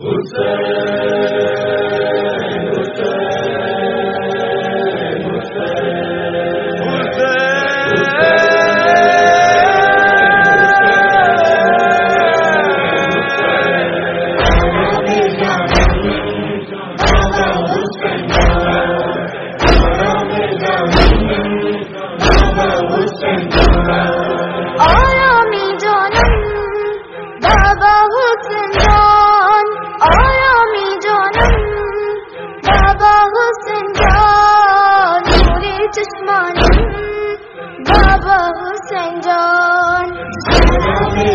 حسین حسین میرے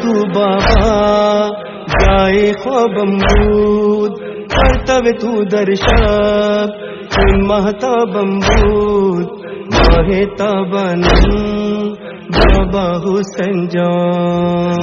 تو بابا جائے خوابم بود پرتو تو درشاب کن مہتابم بود مہتا بنم بابا حسین جان